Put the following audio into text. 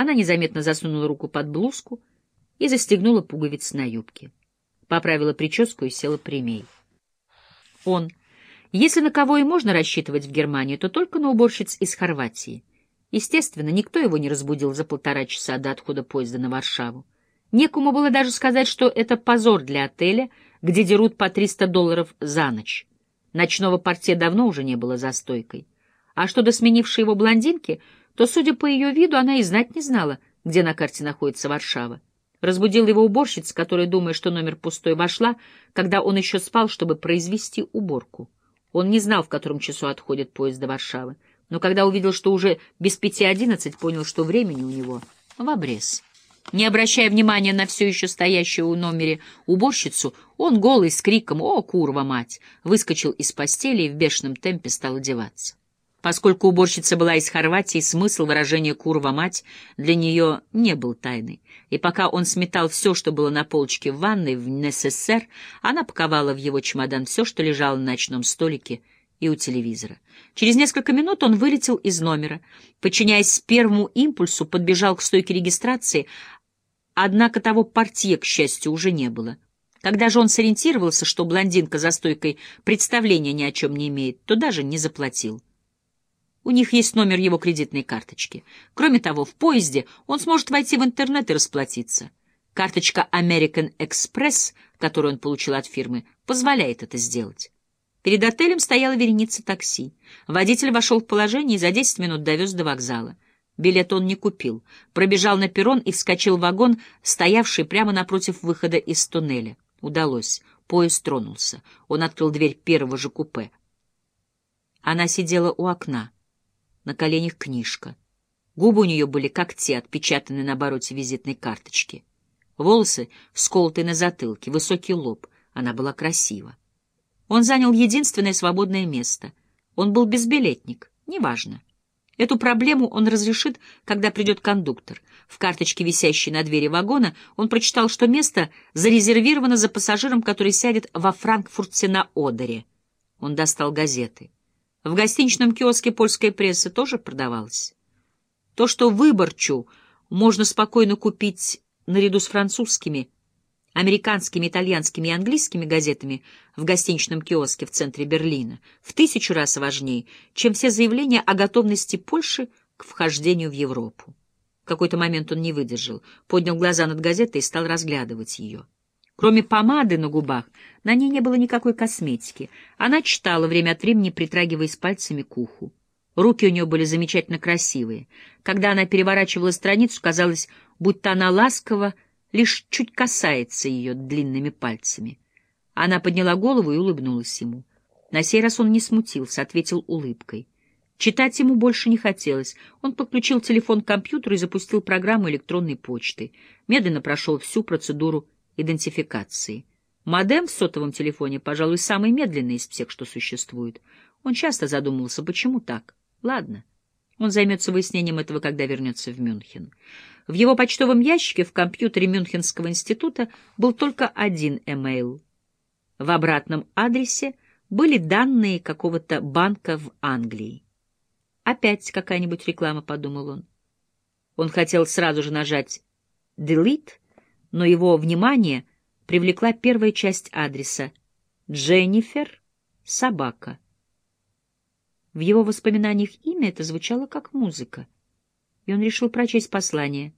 Она незаметно засунула руку под блузку и застегнула пуговицы на юбке. Поправила прическу и села прямей. Он. Если на кого и можно рассчитывать в Германии, то только на уборщиц из Хорватии. Естественно, никто его не разбудил за полтора часа до отхода поезда на Варшаву. Некому было даже сказать, что это позор для отеля, где дерут по 300 долларов за ночь. Ночного портье давно уже не было за стойкой. А что до сменившей его блондинки, то, судя по ее виду, она и знать не знала, где на карте находится Варшава. Разбудил его уборщица, которая, думая, что номер пустой, вошла, когда он еще спал, чтобы произвести уборку. Он не знал, в котором часу отходит поезд до Варшавы, но когда увидел, что уже без пяти одиннадцать, понял, что времени у него в обрез. Не обращая внимания на все еще стоящую у номере уборщицу, он голый с криком «О, курва, мать!» выскочил из постели и в бешеном темпе стал одеваться. Поскольку уборщица была из Хорватии, смысл выражения «курва, мать» для нее не был тайной. И пока он сметал все, что было на полочке в ванной, в НССР, она паковала в его чемодан все, что лежало на ночном столике и у телевизора. Через несколько минут он вылетел из номера. Подчиняясь первому импульсу, подбежал к стойке регистрации, Однако того портье, к счастью, уже не было. Когда же он сориентировался, что блондинка за стойкой представления ни о чем не имеет, то даже не заплатил. У них есть номер его кредитной карточки. Кроме того, в поезде он сможет войти в интернет и расплатиться. Карточка American Express, которую он получил от фирмы, позволяет это сделать. Перед отелем стояла вереница такси. Водитель вошел в положение и за 10 минут довез до вокзала. Билет он не купил. Пробежал на перрон и вскочил в вагон, стоявший прямо напротив выхода из туннеля. Удалось. Поезд тронулся. Он открыл дверь первого же купе. Она сидела у окна. На коленях книжка. Губы у нее были как те, отпечатанные на обороте визитной карточки. Волосы сколотые на затылке, высокий лоб. Она была красива. Он занял единственное свободное место. Он был безбилетник. Неважно. Эту проблему он разрешит, когда придет кондуктор. В карточке, висящей на двери вагона, он прочитал, что место зарезервировано за пассажиром, который сядет во Франкфурте на Одере. Он достал газеты. В гостиничном киоске польская пресса тоже продавалась. То, что выборчу можно спокойно купить наряду с французскими, американскими, итальянскими и английскими газетами в гостиничном киоске в центре Берлина в тысячу раз важнее, чем все заявления о готовности Польши к вхождению в Европу. В какой-то момент он не выдержал, поднял глаза над газетой и стал разглядывать ее. Кроме помады на губах, на ней не было никакой косметики. Она читала время от времени, притрагиваясь пальцами к уху. Руки у нее были замечательно красивые. Когда она переворачивала страницу, казалось, будто она ласково лишь чуть касается ее длинными пальцами. Она подняла голову и улыбнулась ему. На сей раз он не смутился, ответил улыбкой. Читать ему больше не хотелось. Он подключил телефон к компьютеру и запустил программу электронной почты. Медленно прошел всю процедуру идентификации. Модем в сотовом телефоне, пожалуй, самый медленный из всех, что существует. Он часто задумывался, почему так. Ладно, он займется выяснением этого, когда вернется в Мюнхен. В его почтовом ящике в компьютере Мюнхенского института был только один эмейл. В обратном адресе были данные какого-то банка в Англии. «Опять какая-нибудь реклама», — подумал он. Он хотел сразу же нажать «delete», но его внимание привлекла первая часть адреса «Дженнифер Собака». В его воспоминаниях имя это звучало как музыка, и он решил прочесть послание —